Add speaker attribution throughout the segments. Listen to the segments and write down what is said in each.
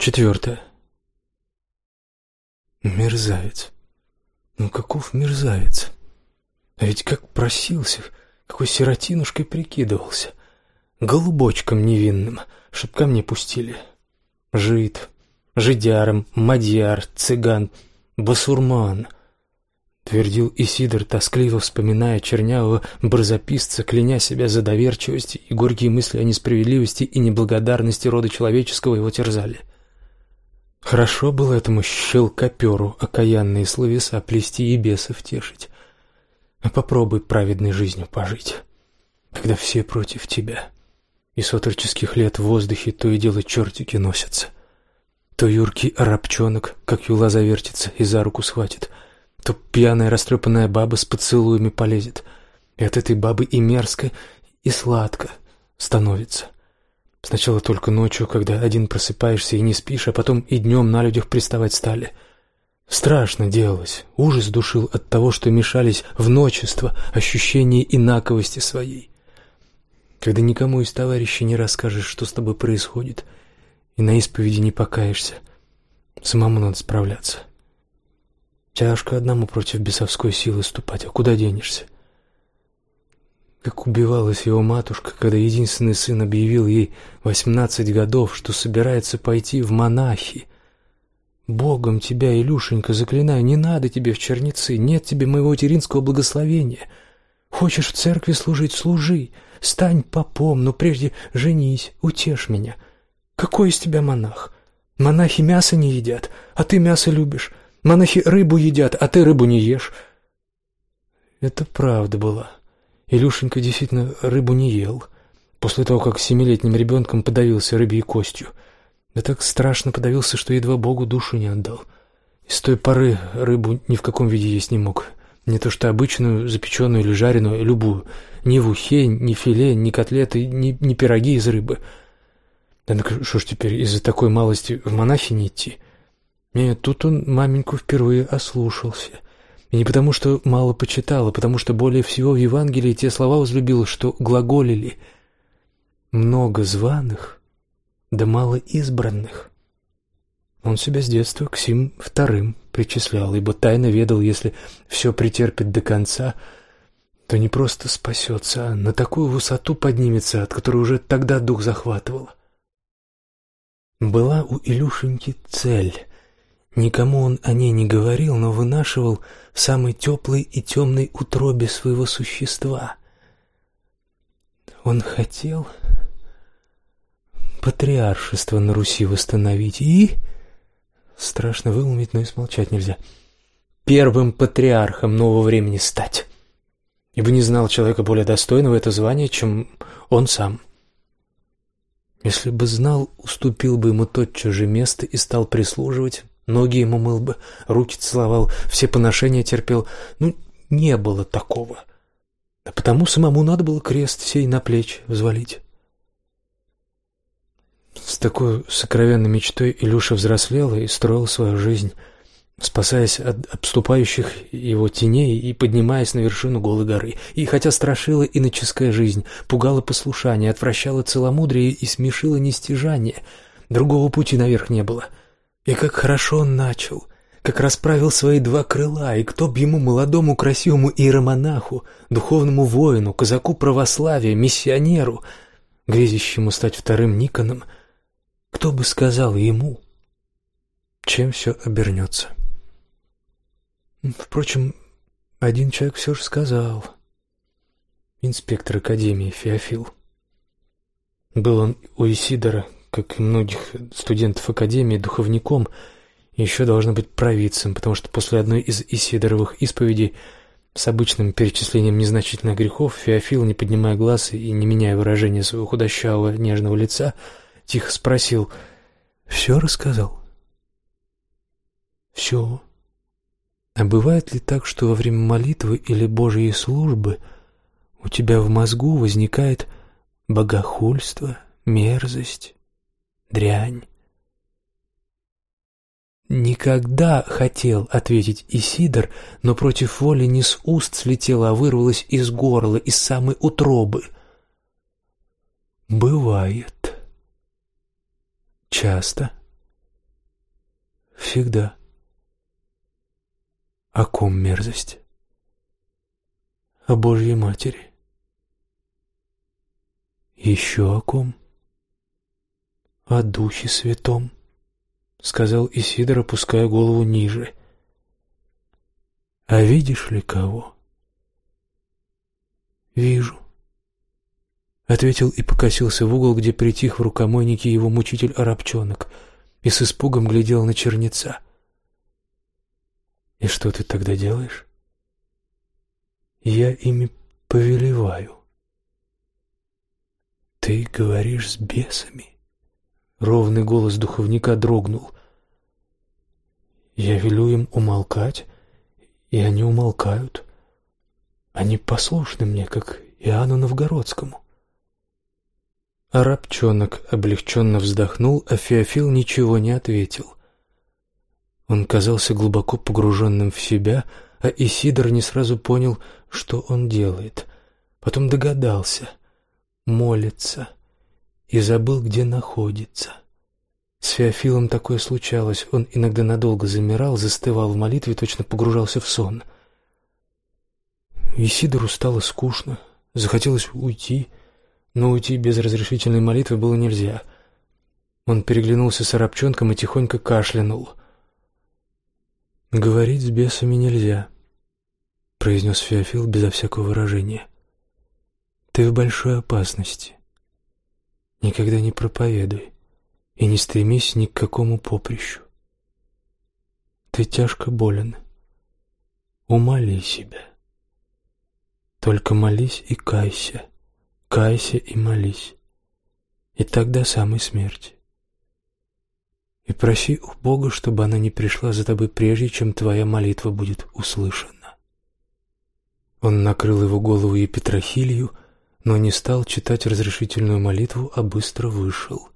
Speaker 1: Четвертое. Мерзавец. Ну каков мерзавец? А ведь как просился, какой сиротинушкой прикидывался. Голубочком невинным, чтоб ко мне пустили. Жид, жидяром, мадьяр, цыган, басурман — твердил Исидор, тоскливо вспоминая чернявого барзаписца, кляня себя за доверчивость и горькие мысли о несправедливости и неблагодарности рода человеческого его терзали. Хорошо было этому щелкоперу окаянные словеса плести и бесов тешить. А попробуй праведной жизнью пожить, когда все против тебя, и с отроческих лет в воздухе то и дело чертики носятся. То юркий арабчонок, как юла завертится и за руку схватит — то пьяная растрепанная баба с поцелуями полезет. И от этой бабы и мерзко, и сладко становится. Сначала только ночью, когда один просыпаешься и не спишь, а потом и днем на людях приставать стали. Страшно делалось, ужас душил от того, что мешались в ночество ощущения инаковости своей. Когда никому из товарищей не расскажешь, что с тобой происходит, и на исповеди не покаешься, самому надо справляться. Тяжко одному против бесовской силы ступать, а куда денешься? Как убивалась его матушка, когда единственный сын объявил ей восемнадцать годов, что собирается пойти в монахи. Богом тебя, Илюшенька, заклинаю, не надо тебе в черницы, нет тебе моего материнского благословения. Хочешь в церкви служить, служи, стань попом, но прежде женись, утешь меня. Какой из тебя монах? Монахи мясо не едят, а ты мясо любишь. Монахи рыбу едят, а ты рыбу не ешь. Это правда была. Илюшенька действительно рыбу не ел. После того, как семилетним ребенком подавился рыбьей костью. Да так страшно подавился, что едва Богу душу не отдал. И с той поры рыбу ни в каком виде есть не мог. Не то что обычную, запеченную или жареную, любую. Ни в ухе, ни филе, ни котлеты, ни, ни пироги из рыбы. Да ну что ж теперь из-за такой малости в монахи не идти? — нет, тут он маменьку впервые ослушался. И не потому, что мало почитал, а потому что более всего в Евангелии те слова возлюбил, что глаголили «много званых, да мало избранных». Он себя с детства к сим вторым причислял, ибо тайно ведал, если все претерпит до конца, то не просто спасется, а на такую высоту поднимется, от которой уже тогда дух захватывало. Была у Илюшеньки цель Никому он о ней не говорил, но вынашивал в самой теплой и темной утробе своего существа. Он хотел патриаршество на Руси восстановить и... Страшно выломить, но и смолчать нельзя. Первым патриархом нового времени стать. Ибо не знал человека более достойного это звание, чем он сам. Если бы знал, уступил бы ему тотчас же место и стал прислуживать Ноги ему мыл бы, руки целовал, все поношения терпел. Ну, не было такого. А потому самому надо было крест сей на плечи взвалить. С такой сокровенной мечтой Илюша взрослел и строил свою жизнь, спасаясь от обступающих его теней и поднимаясь на вершину голой горы. И хотя страшила иноческая жизнь, пугала послушание, отвращала целомудрие и смешила нестяжание, другого пути наверх не было — и как хорошо он начал, как расправил свои два крыла, и кто б ему, молодому красивому иеромонаху, духовному воину, казаку православия, миссионеру, грезящему стать вторым Никоном, кто бы сказал ему, чем все обернется? Впрочем, один человек все же сказал. Инспектор Академии Феофил. Был он у Исидора, как и многих студентов Академии, духовником, еще должно быть провидцем, потому что после одной из Исидоровых исповедей с обычным перечислением незначительных грехов Феофил, не поднимая глаз и не меняя выражения своего худощавого нежного лица, тихо спросил «Все рассказал?» «Все. А бывает ли так, что во время молитвы или Божьей службы у тебя в мозгу возникает богохульство, мерзость, дрянь. «Никогда хотел», — ответить Исидор, но против воли не с уст слетело, а вырвалось из горла, из самой утробы. «Бывает. Часто. всегда. О ком мерзость? О Божьей Матери. Еще о ком? О Духе Святом, сказал Исидор, опуская голову ниже. А видишь ли кого? Вижу. Ответил и покосился в угол, где притих в рукомойнике его мучитель-арабчонок, и с испугом глядел на черница. «И что ты тогда делаешь?» «Я ими повелеваю». «Ты говоришь с бесами?» Ровный голос духовника дрогнул. «Я велю им умолкать, и они умолкают. Они послушны мне, как Иоанну Новгородскому». Арабчонок облегченно вздохнул, а Феофил ничего не ответил. Он казался глубоко погруженным в себя, а Исидор не сразу понял, что он делает. Потом догадался. Молится. И забыл, где находится. С Феофилом такое случалось. Он иногда надолго замирал, застывал в молитве, точно погружался в сон. Исидору стало скучно. Захотелось уйти — но уйти без разрешительной молитвы было нельзя. Он переглянулся с арабчонком и тихонько кашлянул. «Говорить с бесами нельзя», — произнес Феофил безо всякого выражения. «Ты в большой опасности. Никогда не проповедуй и не стремись ни к какому поприщу. Ты тяжко болен. Умоли себя. Только молись и кайся кайся и молись, и до самой смерти. И проси у Бога, чтобы она не пришла за тобой прежде, чем твоя молитва будет услышана. Он накрыл его голову епитрахилью, но не стал читать разрешительную молитву, а быстро вышел.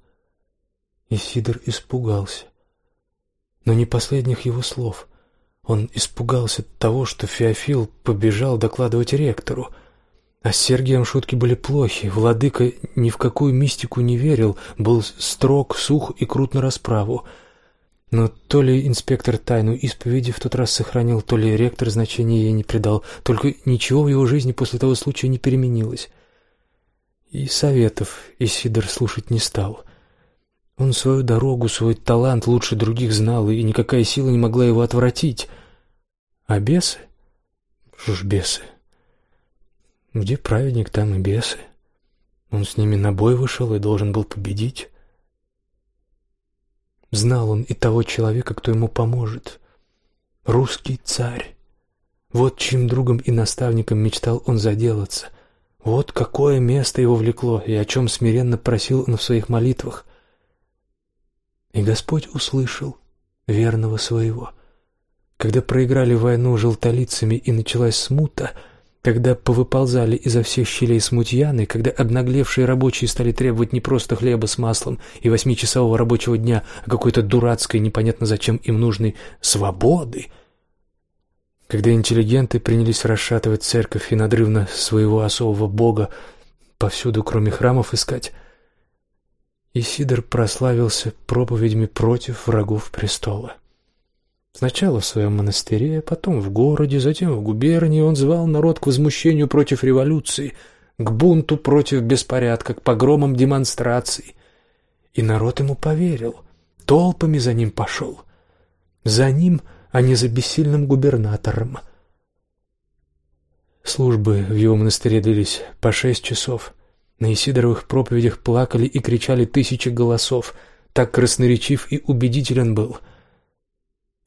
Speaker 1: И Сидор испугался. Но не последних его слов. Он испугался того, что Феофил побежал докладывать ректору — а с Сергием шутки были плохи. Владыка ни в какую мистику не верил, был строг, сух и крут на расправу. Но то ли инспектор тайну исповеди в тот раз сохранил, то ли ректор значения ей не придал, только ничего в его жизни после того случая не переменилось. И советов Исидор слушать не стал. Он свою дорогу, свой талант лучше других знал, и никакая сила не могла его отвратить. А бесы? Что ж бесы? Где праведник, там и бесы. Он с ними на бой вышел и должен был победить. Знал он и того человека, кто ему поможет. Русский царь. Вот чьим другом и наставником мечтал он заделаться. Вот какое место его влекло и о чем смиренно просил он в своих молитвах. И Господь услышал верного своего. Когда проиграли войну желтолицами и началась смута — когда повыползали изо всех щелей смутьяны, когда обнаглевшие рабочие стали требовать не просто хлеба с маслом и восьмичасового рабочего дня, а какой-то дурацкой, непонятно зачем им нужной свободы, когда интеллигенты принялись расшатывать церковь и надрывно своего особого бога повсюду, кроме храмов, искать, Исидор прославился проповедями против врагов престола. Сначала в своем монастыре, потом в городе, затем в губернии он звал народ к возмущению против революции, к бунту против беспорядка, к погромам демонстраций. И народ ему поверил, толпами за ним пошел. За ним, а не за бессильным губернатором. Службы в его монастыре длились по шесть часов. На Исидоровых проповедях плакали и кричали тысячи голосов. Так красноречив и убедителен был —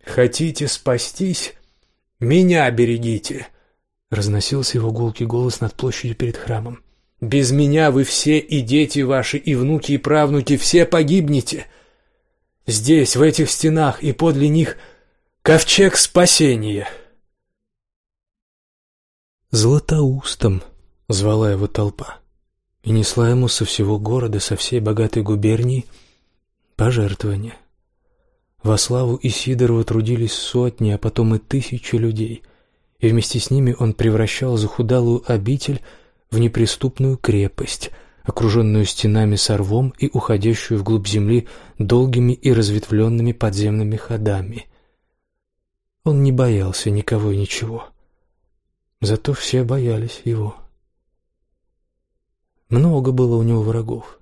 Speaker 1: Хотите спастись? Меня берегите!» Разносился его гулкий голос над площадью перед храмом. «Без меня вы все, и дети ваши, и внуки, и правнуки, все погибнете. Здесь, в этих стенах, и подле них ковчег спасения». «Златоустом», — звала его толпа, и несла ему со всего города, со всей богатой губернии пожертвования. Во славу Исидорова трудились сотни, а потом и тысячи людей, и вместе с ними он превращал захудалую обитель в неприступную крепость, окруженную стенами сорвом и уходящую вглубь земли долгими и разветвленными подземными ходами. Он не боялся никого и ничего. Зато все боялись его. Много было у него врагов.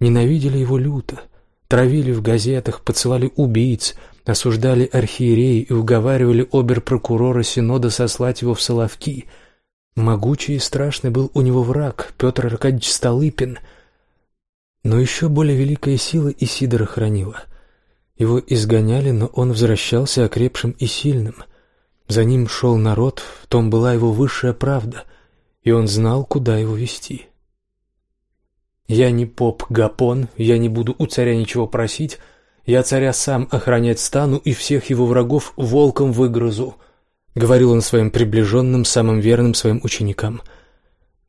Speaker 1: Ненавидели его люто, травили в газетах, подсылали убийц, осуждали архиереи и уговаривали обер-прокурора Синода сослать его в Соловки — Могучий и страшный был у него враг, Петр Аркадьевич Столыпин. Но еще более великая сила Исидора хранила. Его изгоняли, но он возвращался окрепшим и сильным. За ним шел народ, в том была его высшая правда, и он знал, куда его вести. «Я не поп Гапон, я не буду у царя ничего просить, я царя сам охранять стану и всех его врагов волком выгрызу», Говорил он своим приближенным, самым верным своим ученикам.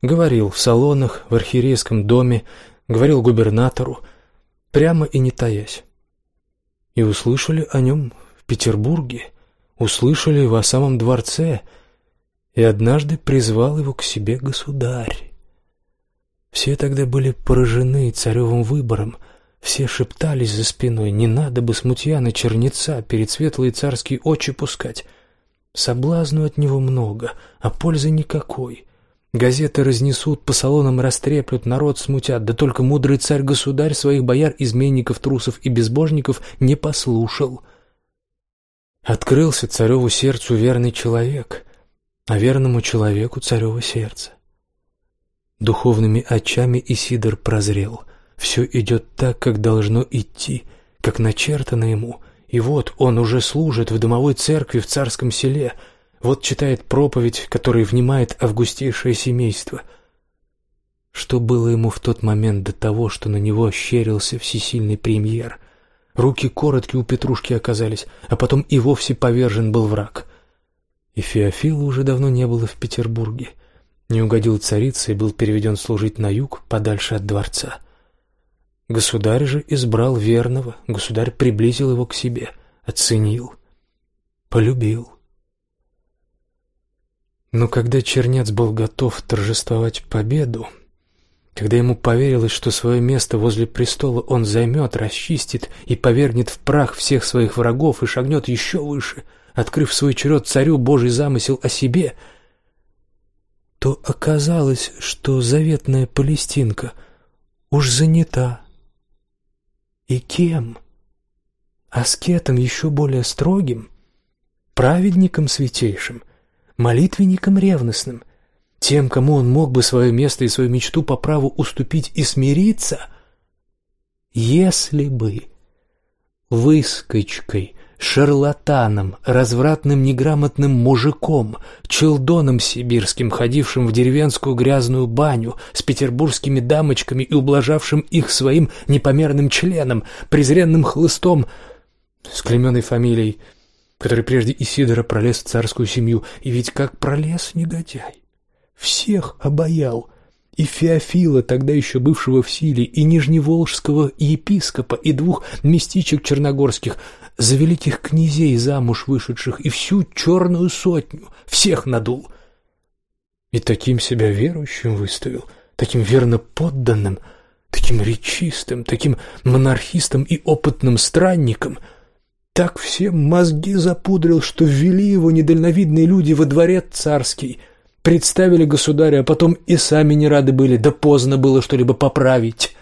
Speaker 1: Говорил в салонах, в архиерейском доме, говорил губернатору, прямо и не таясь. И услышали о нем в Петербурге, услышали его о самом дворце, и однажды призвал его к себе государь. Все тогда были поражены царевым выбором, все шептались за спиной, не надо бы смутьяна чернеца перед светлые царские очи пускать — Соблазну от него много, а пользы никакой. Газеты разнесут, по салонам растреплют, народ смутят, да только мудрый царь-государь своих бояр, изменников, трусов и безбожников не послушал. Открылся цареву сердцу верный человек, а верному человеку царево сердце. Духовными очами Исидор прозрел. Все идет так, как должно идти, как начертано ему — и вот он уже служит в домовой церкви в царском селе, вот читает проповедь, которой внимает августейшее семейство. Что было ему в тот момент до того, что на него ощерился всесильный премьер? Руки короткие у Петрушки оказались, а потом и вовсе повержен был враг. И Феофила уже давно не было в Петербурге. Не угодил царице и был переведен служить на юг, подальше от дворца. Государь же избрал верного, государь приблизил его к себе, оценил, полюбил. Но когда Чернец был готов торжествовать победу, когда ему поверилось, что свое место возле престола он займет, расчистит и повергнет в прах всех своих врагов и шагнет еще выше, открыв свой черед царю Божий замысел о себе, то оказалось, что заветная Палестинка уж занята, и кем? Аскетом еще более строгим? Праведником святейшим? Молитвенником ревностным? Тем, кому он мог бы свое место и свою мечту по праву уступить и смириться? Если бы выскочкой шарлатаном, развратным неграмотным мужиком, челдоном сибирским, ходившим в деревенскую грязную баню, с петербургскими дамочками и ублажавшим их своим непомерным членом, презренным хлыстом, с клеменной фамилией, который прежде Исидора пролез в царскую семью, и ведь как пролез негодяй. Всех обаял, и Феофила, тогда еще бывшего в силе, и нижневолжского епископа, и двух местичек черногорских — за великих князей замуж вышедших и всю черную сотню, всех надул. И таким себя верующим выставил, таким верно подданным, таким речистым, таким монархистом и опытным странником, так все мозги запудрил, что ввели его недальновидные люди во дворец царский, представили государя, а потом и сами не рады были, да поздно было что-либо поправить.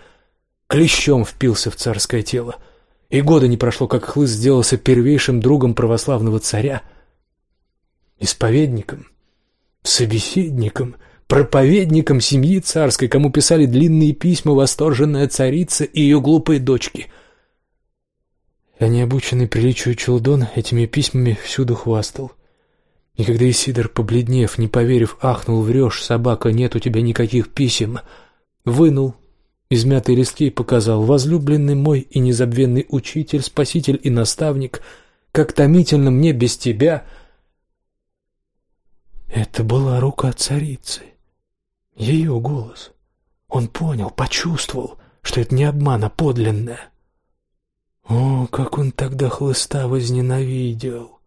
Speaker 1: Клещом впился в царское тело — и года не прошло, как Хлыст сделался первейшим другом православного царя, исповедником, собеседником, проповедником семьи царской, кому писали длинные письма восторженная царица и ее глупые дочки. А необученный приличию Челдон этими письмами всюду хвастал. И когда Исидор, побледнев, не поверив, ахнул, врешь, собака, нет у тебя никаких писем, вынул Измятые листки показал возлюбленный мой и незабвенный учитель, спаситель и наставник, как томительно мне без тебя. Это была рука царицы, ее голос. Он понял, почувствовал, что это не обман, а подлинное. О, как он тогда хлыста возненавидел!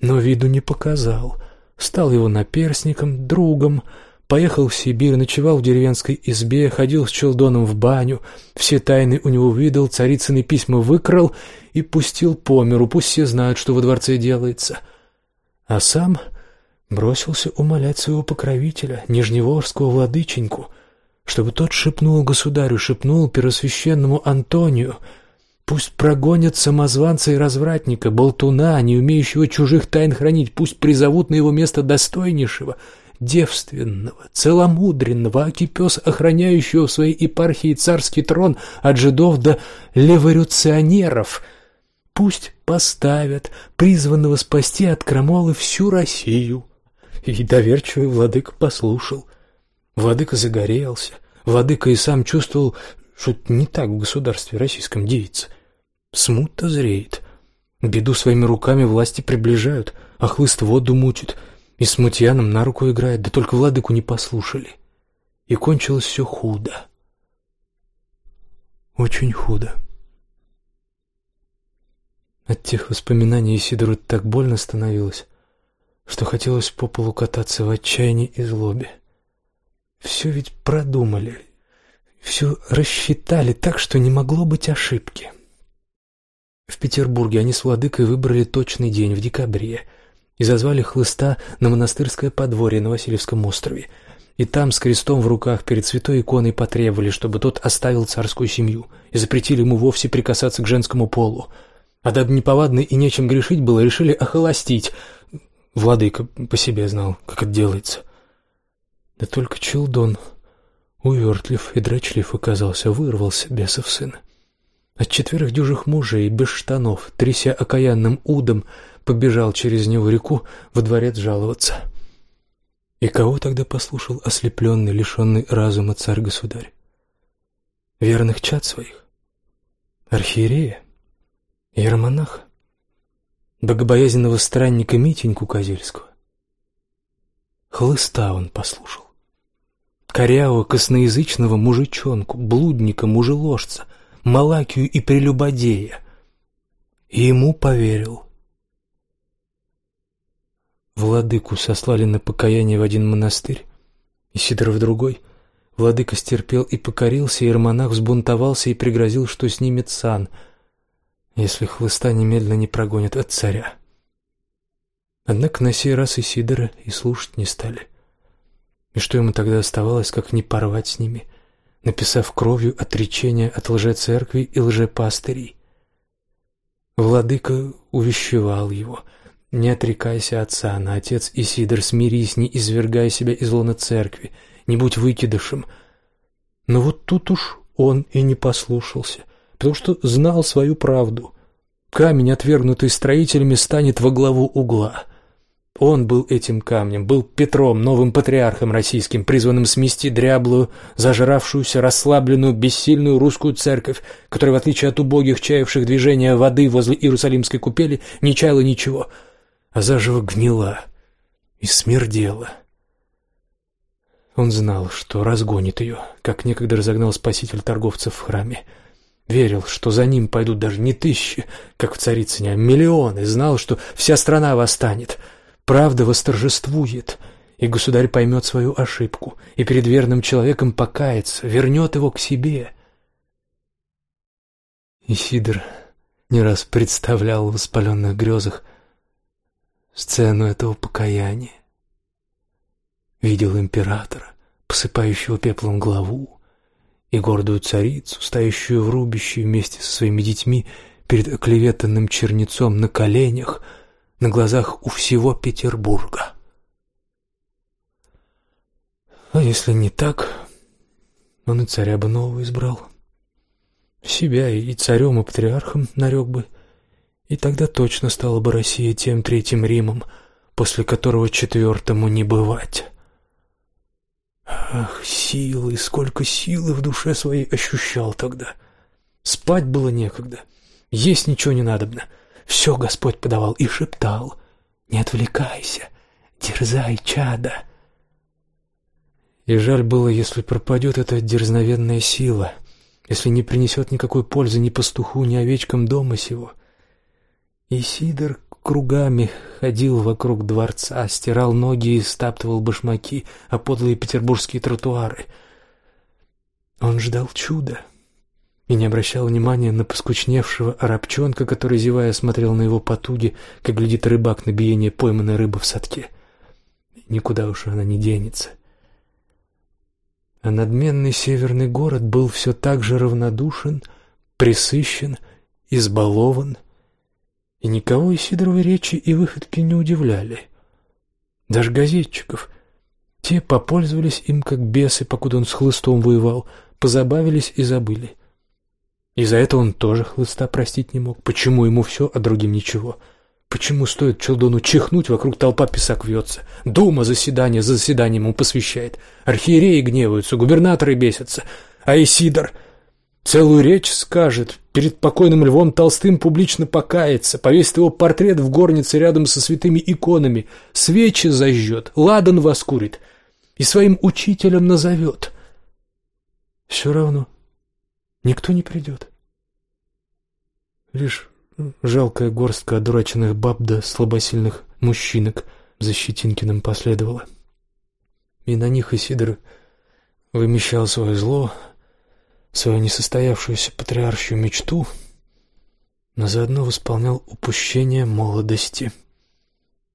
Speaker 1: Но виду не показал, стал его наперсником, другом, Поехал в Сибирь, ночевал в деревенской избе, ходил с челдоном в баню, все тайны у него выдал, царицыны письма выкрал и пустил по миру, пусть все знают, что во дворце делается. А сам бросился умолять своего покровителя, нижневорского владыченьку, чтобы тот шепнул государю, шепнул первосвященному Антонию, пусть прогонят самозванца и развратника, болтуна, не умеющего чужих тайн хранить, пусть призовут на его место достойнейшего — девственного, целомудренного, акипес, охраняющего в своей епархии царский трон от жидов до леворюционеров. Пусть поставят призванного спасти от крамолы всю Россию. И доверчивый владыка послушал. Владыка загорелся. Владыка и сам чувствовал, что не так в государстве российском деется. Смута зреет. Беду своими руками власти приближают, а хлыст воду мутит — и с мутьяном на руку играет, да только владыку не послушали. И кончилось все худо. Очень худо. От тех воспоминаний Исидору так больно становилось, что хотелось по полу кататься в отчаянии и злобе. Все ведь продумали, все рассчитали так, что не могло быть ошибки. В Петербурге они с владыкой выбрали точный день в декабре — и зазвали хлыста на монастырское подворье на Васильевском острове. И там с крестом в руках перед святой иконой потребовали, чтобы тот оставил царскую семью, и запретили ему вовсе прикасаться к женскому полу. А дабы неповадно и нечем грешить было, решили охолостить. Владыка по себе знал, как это делается. Да только Челдон, увертлив и драчлив оказался, вырвался бесов сына. От четверых дюжих мужей, без штанов, тряся окаянным удом, побежал через него реку во дворец жаловаться. И кого тогда послушал ослепленный, лишенный разума царь-государь? Верных чад своих? Архиерея? Иеромонаха? Богобоязненного странника Митеньку Козельского? Хлыста он послушал. Корявого, косноязычного мужичонку, блудника, мужеложца, Малакию и прелюбодея. И ему поверил — Владыку сослали на покаяние в один монастырь, и Сидор в другой. Владыка стерпел и покорился, и иеромонах взбунтовался и пригрозил, что снимет сан, если хлыста немедленно не прогонят от царя. Однако на сей раз и Сидора и слушать не стали. И что ему тогда оставалось, как не порвать с ними, написав кровью отречение от лжецеркви и лжепастырей? Владыка увещевал его — не отрекайся от сана, отец Исидор, смирись, не извергай себя из лона церкви, не будь выкидышем. Но вот тут уж он и не послушался, потому что знал свою правду. Камень, отвергнутый строителями, станет во главу угла. Он был этим камнем, был Петром, новым патриархом российским, призванным смести дряблую, зажравшуюся, расслабленную, бессильную русскую церковь, которая, в отличие от убогих, чаявших движения воды возле Иерусалимской купели, не чаяла ничего — а заживо гнила и смердела. Он знал, что разгонит ее, как некогда разогнал спаситель торговцев в храме. Верил, что за ним пойдут даже не тысячи, как в Царицыне, а миллионы. Знал, что вся страна восстанет. Правда восторжествует, и государь поймет свою ошибку, и перед верным человеком покается, вернет его к себе. И Сидор не раз представлял в воспаленных грезах, сцену этого покаяния. Видел императора, посыпающего пеплом главу, и гордую царицу, стоящую в рубище вместе со своими детьми перед оклеветанным чернецом на коленях, на глазах у всего Петербурга. А если не так, он и царя бы нового избрал. Себя и царем, и патриархом нарек бы — и тогда точно стала бы Россия тем третьим Римом, после которого четвертому не бывать. Ах, силы, сколько силы в душе своей ощущал тогда. Спать было некогда, есть ничего не надобно. Все Господь подавал и шептал. «Не отвлекайся, дерзай, чада». И жаль было, если пропадет эта дерзновенная сила, если не принесет никакой пользы ни пастуху, ни овечкам дома сего. И Сидор кругами ходил вокруг дворца, стирал ноги и стаптывал башмаки, а подлые петербургские тротуары. Он ждал чуда и не обращал внимания на поскучневшего арабчонка, который, зевая, смотрел на его потуги, как глядит рыбак на биение пойманной рыбы в садке. Никуда уж она не денется. А надменный северный город был все так же равнодушен, присыщен, избалован, и никого и Сидоровой речи и выходки не удивляли. Даже газетчиков. Те попользовались им как бесы, покуда он с хлыстом воевал, позабавились и забыли. И за это он тоже хлыста простить не мог. Почему ему все, а другим ничего? Почему стоит Челдону чихнуть, вокруг толпа писак вьется? Дума заседание за заседанием ему посвящает. Архиереи гневаются, губернаторы бесятся. А Исидор целую речь скажет, перед покойным Львом Толстым публично покается, повесит его портрет в горнице рядом со святыми иконами, свечи зажжет, ладан воскурит и своим учителем назовет. Все равно Никто не придет. Лишь жалкая горстка одураченных баб да слабосильных мужчинок за Щетинкиным последовала. И на них Исидор вымещал свое зло, свою несостоявшуюся патриаршую мечту, но заодно восполнял упущение молодости,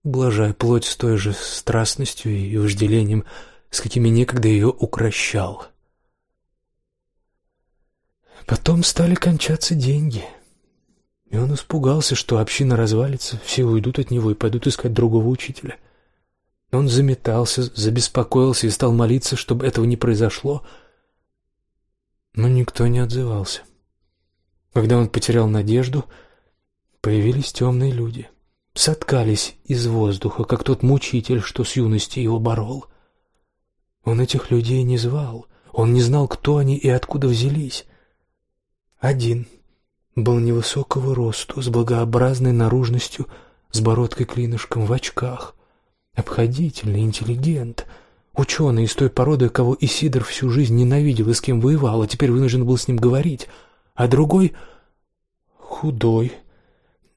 Speaker 1: блажая плоть с той же страстностью и вожделением, с какими некогда ее укращал. Потом стали кончаться деньги. И он испугался, что община развалится, все уйдут от него и пойдут искать другого учителя. Он заметался, забеспокоился и стал молиться, чтобы этого не произошло. Но никто не отзывался. Когда он потерял надежду, появились темные люди. Соткались из воздуха, как тот мучитель, что с юности его борол. Он этих людей не звал, он не знал, кто они и откуда взялись. Один. Был невысокого росту, с благообразной наружностью, с бородкой-клинышком, в очках. Обходительный, интеллигент. Ученый из той породы, кого Исидор всю жизнь ненавидел и с кем воевал, а теперь вынужден был с ним говорить. А другой — худой,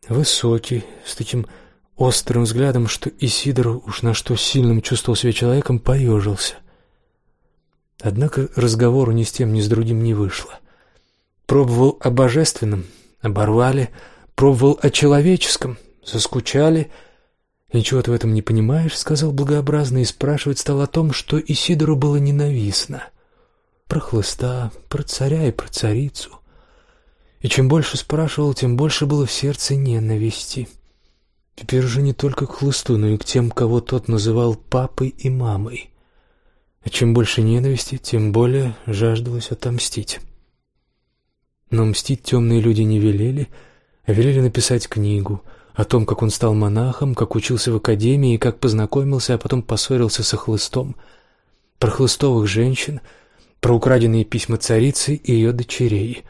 Speaker 1: высокий, с таким острым взглядом, что Исидор, уж на что сильным чувствовал себя человеком, поежился. Однако разговору ни с тем, ни с другим не вышло. Пробовал о божественном, оборвали, пробовал о человеческом, заскучали. «Ничего ты в этом не понимаешь», — сказал благообразно, и спрашивать стал о том, что Исидору было ненавистно. Про хлыста, про царя и про царицу. И чем больше спрашивал, тем больше было в сердце ненависти. Теперь уже не только к хлысту, но и к тем, кого тот называл папой и мамой. А чем больше ненависти, тем более жаждалось отомстить. Но мстить темные люди не велели, а велели написать книгу о том, как он стал монахом, как учился в академии и как познакомился, а потом поссорился со хлыстом, про хлыстовых женщин, про украденные письма царицы и ее дочерей.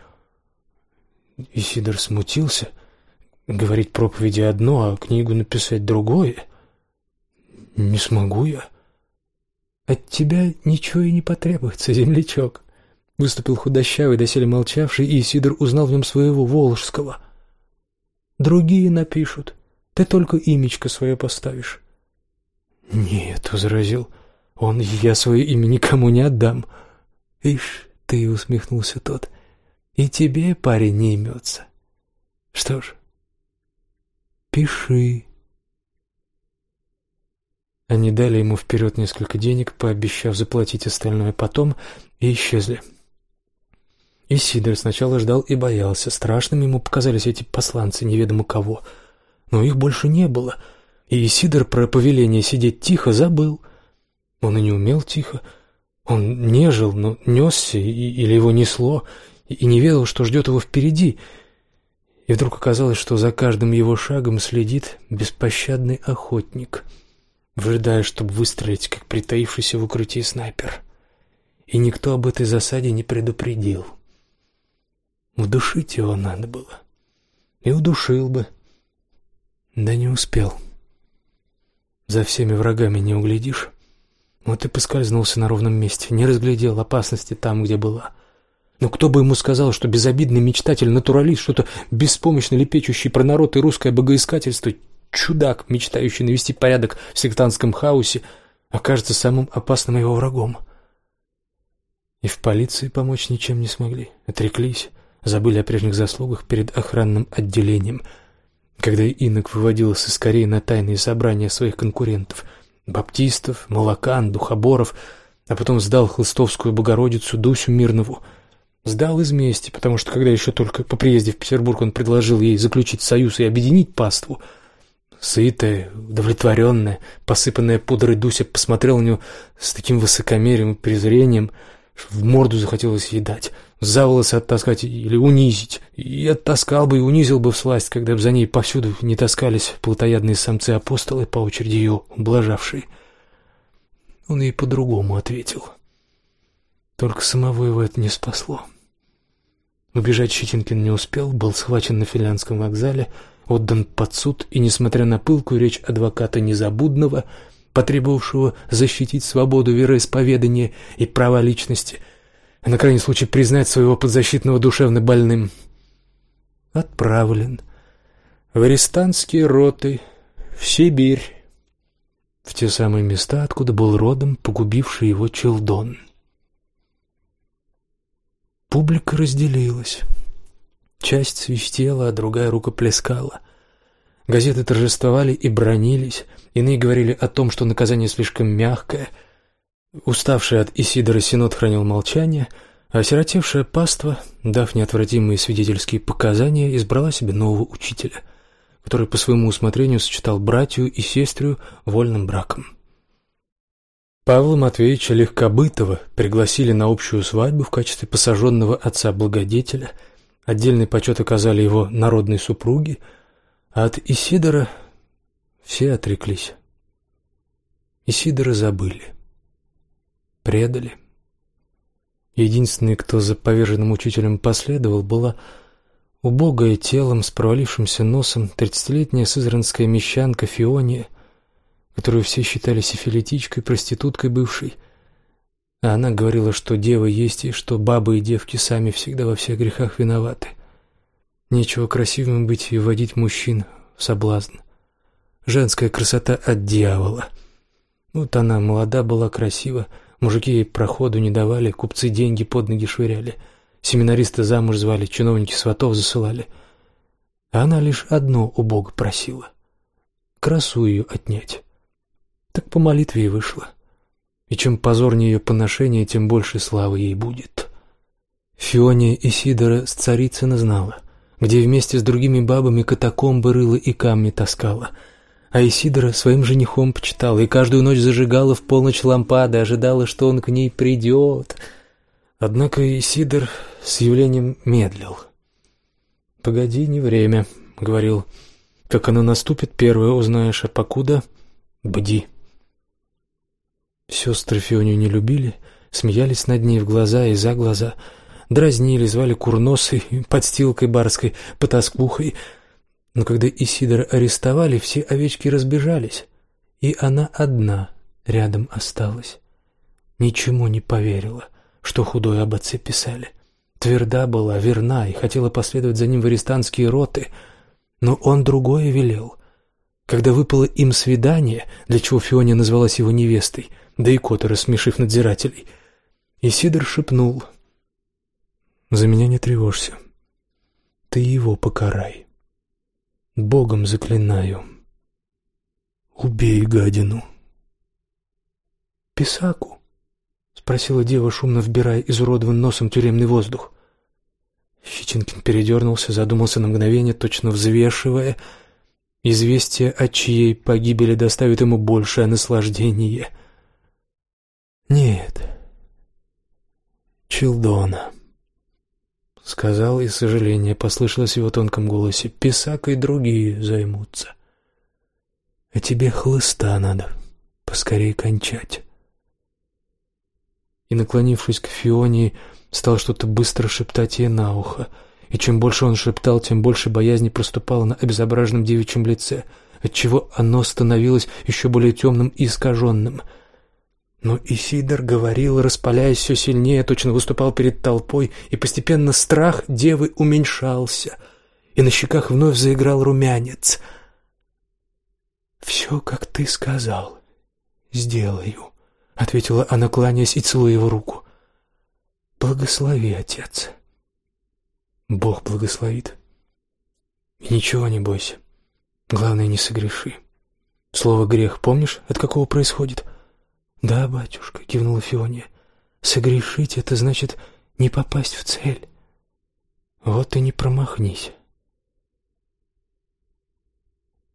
Speaker 1: Исидор смутился. Говорить проповеди одно, а книгу написать другое. Не смогу я. От тебя ничего и не потребуется, землячок. Выступил худощавый, доселе молчавший, и Сидор узнал в нем своего Волжского. «Другие напишут. Ты только имечко свое поставишь». «Нет», — возразил он, — «я свое имя никому не отдам». «Ишь ты», — усмехнулся тот, — «и тебе, парень, не имется». «Что ж, пиши». Они дали ему вперед несколько денег, пообещав заплатить остальное потом, и исчезли. И Сидор сначала ждал и боялся. Страшными ему показались эти посланцы неведомо кого. Но их больше не было. И Сидор про повеление сидеть тихо забыл. Он и не умел тихо. Он не жил, но несся, или его несло, и не ведал, что ждет его впереди. И вдруг оказалось, что за каждым его шагом следит беспощадный охотник, выжидая, чтобы выстрелить, как притаившийся в укрытии снайпер. И никто об этой засаде не предупредил. Удушить его надо было. И удушил бы. Да не успел. За всеми врагами не углядишь. Вот и поскользнулся на ровном месте, не разглядел опасности там, где была. Но кто бы ему сказал, что безобидный мечтатель-натуралист, что-то беспомощно лепечущий про народ и русское богоискательство, чудак, мечтающий навести порядок в сектантском хаосе, окажется самым опасным его врагом. И в полиции помочь ничем не смогли, отреклись, забыли о прежних заслугах перед охранным отделением, когда инок выводил с искорей на тайные собрания своих конкурентов — баптистов, молокан, духоборов, а потом сдал Хлыстовскую Богородицу Дусю Мирнову — Сдал из мести, потому что когда еще только по приезде в Петербург он предложил ей заключить союз и объединить паству, сытая, удовлетворенная, посыпанная пудрой Дуся посмотрела на него с таким высокомерием и презрением, что в морду захотелось ей дать, за волосы оттаскать или унизить. И оттаскал бы и унизил бы в сласть, когда бы за ней повсюду не таскались плотоядные самцы-апостолы, по очереди ее ублажавшие. Он ей по-другому ответил. Только самого его это не спасло. Убежать Щетинкин не успел, был схвачен на финляндском вокзале, отдан под суд, и, несмотря на пылкую речь адвоката Незабудного, потребовавшего защитить свободу вероисповедания и права личности, на крайний случай признать своего подзащитного душевно больным, отправлен в арестантские роты, в Сибирь, в те самые места, откуда был родом погубивший его Челдон. Публика разделилась. Часть свистела, а другая рукоплескала. Газеты торжествовали и бронились, иные говорили о том, что наказание слишком мягкое. Уставший от Исидора Синод хранил молчание, а осиротевшая паства, дав неотвратимые свидетельские показания, избрала себе нового учителя, который по своему усмотрению сочетал братью и сестрю вольным браком. Павла Матвеевича Легкобытова пригласили на общую свадьбу в качестве посаженного отца-благодетеля. Отдельный почет оказали его народной супруге, а от Исидора все отреклись. Исидора забыли, предали. Единственный, кто за поверженным учителем последовал, была убогая телом с провалившимся носом тридцатилетняя сызранская мещанка Фиония, которую все считали сифилитичкой, проституткой бывшей. А она говорила, что дева есть и что бабы и девки сами всегда во всех грехах виноваты. Нечего красивым быть и вводить мужчин в соблазн. Женская красота от дьявола. Вот она молода была, красива, мужики проходу не давали, купцы деньги под ноги швыряли, семинаристы замуж звали, чиновники сватов засылали. А она лишь одно у Бога просила — красу ее отнять. Так по молитве и вышло. И чем позорнее ее поношение, тем больше славы ей будет. Фиония Исидора с Царицына знала, где вместе с другими бабами катакомбы рыла и камни таскала. А Исидора своим женихом почитала и каждую ночь зажигала в полночь лампады, ожидала, что он к ней придет. Однако Исидор с явлением медлил. «Погоди, не время», — говорил. «Как оно наступит, первое узнаешь, а покуда — бди». Сестры Фионию не любили, смеялись над ней в глаза и за глаза, дразнили, звали курносой, подстилкой барской, потаскухой. Но когда Исидора арестовали, все овечки разбежались, и она одна рядом осталась. Ничему не поверила, что худое об отце писали. Тверда была, верна и хотела последовать за ним в арестантские роты, но он другое велел. Когда выпало им свидание, для чего Фиония назвалась его невестой — да и коты, рассмешив надзирателей. И Сидор шепнул. «За меня не тревожься. Ты его покарай. Богом заклинаю. Убей гадину». «Писаку?» — спросила дева, шумно вбирая изуродованным носом тюремный воздух. Щетинкин передернулся, задумался на мгновение, точно взвешивая. Известие о чьей погибели доставит ему большее наслаждение — «Нет, Чилдона», — сказал, и сожаление послышалось в его тонком голосе. «Писак и другие займутся. А тебе хлыста надо поскорее кончать». И, наклонившись к Фионе, стал что-то быстро шептать ей на ухо. И чем больше он шептал, тем больше боязни проступало на обезображенном девичьем лице, отчего оно становилось еще более темным и искаженным — но Исидор говорил, распаляясь все сильнее, точно выступал перед толпой, и постепенно страх девы уменьшался, и на щеках вновь заиграл румянец. «Все, как ты сказал. Сделаю», — ответила она, кланяясь и целуя его руку. «Благослови, отец». «Бог благословит. И ничего не бойся. Главное, не согреши. Слово «грех» помнишь, от какого происходит?» «Да, батюшка», — кивнула Фиония. «Согрешить — это значит не попасть в цель. Вот и не промахнись».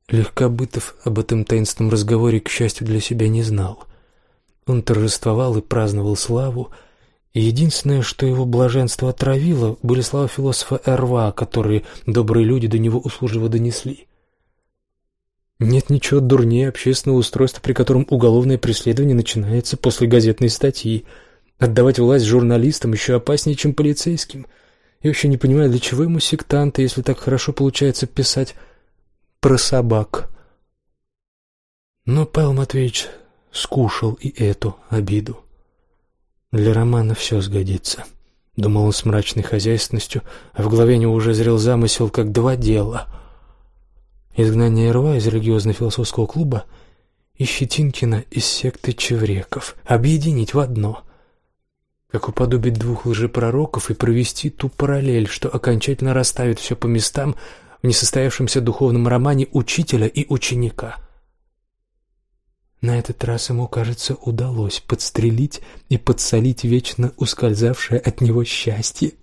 Speaker 1: Легкобытов об этом таинственном разговоре, к счастью, для себя не знал. Он торжествовал и праздновал славу, единственное, что его блаженство отравило, были слова философа Эрва, которые добрые люди до него услужливо донесли. Нет ничего дурнее общественного устройства, при котором уголовное преследование начинается после газетной статьи. Отдавать власть журналистам еще опаснее, чем полицейским. Я вообще не понимаю, для чего ему сектанты, если так хорошо получается писать про собак. Но Павел Матвеевич скушал и эту обиду. Для романа все сгодится, думал он с мрачной хозяйственностью, а в голове него уже зрел замысел, как два дела. Изгнание Рва из религиозно-философского клуба и Щетинкина из секты Чевреков объединить в одно — как уподобить двух лжепророков и провести ту параллель, что окончательно расставит все по местам в несостоявшемся духовном романе учителя и ученика. На этот раз ему, кажется, удалось подстрелить и подсолить вечно ускользавшее от него счастье.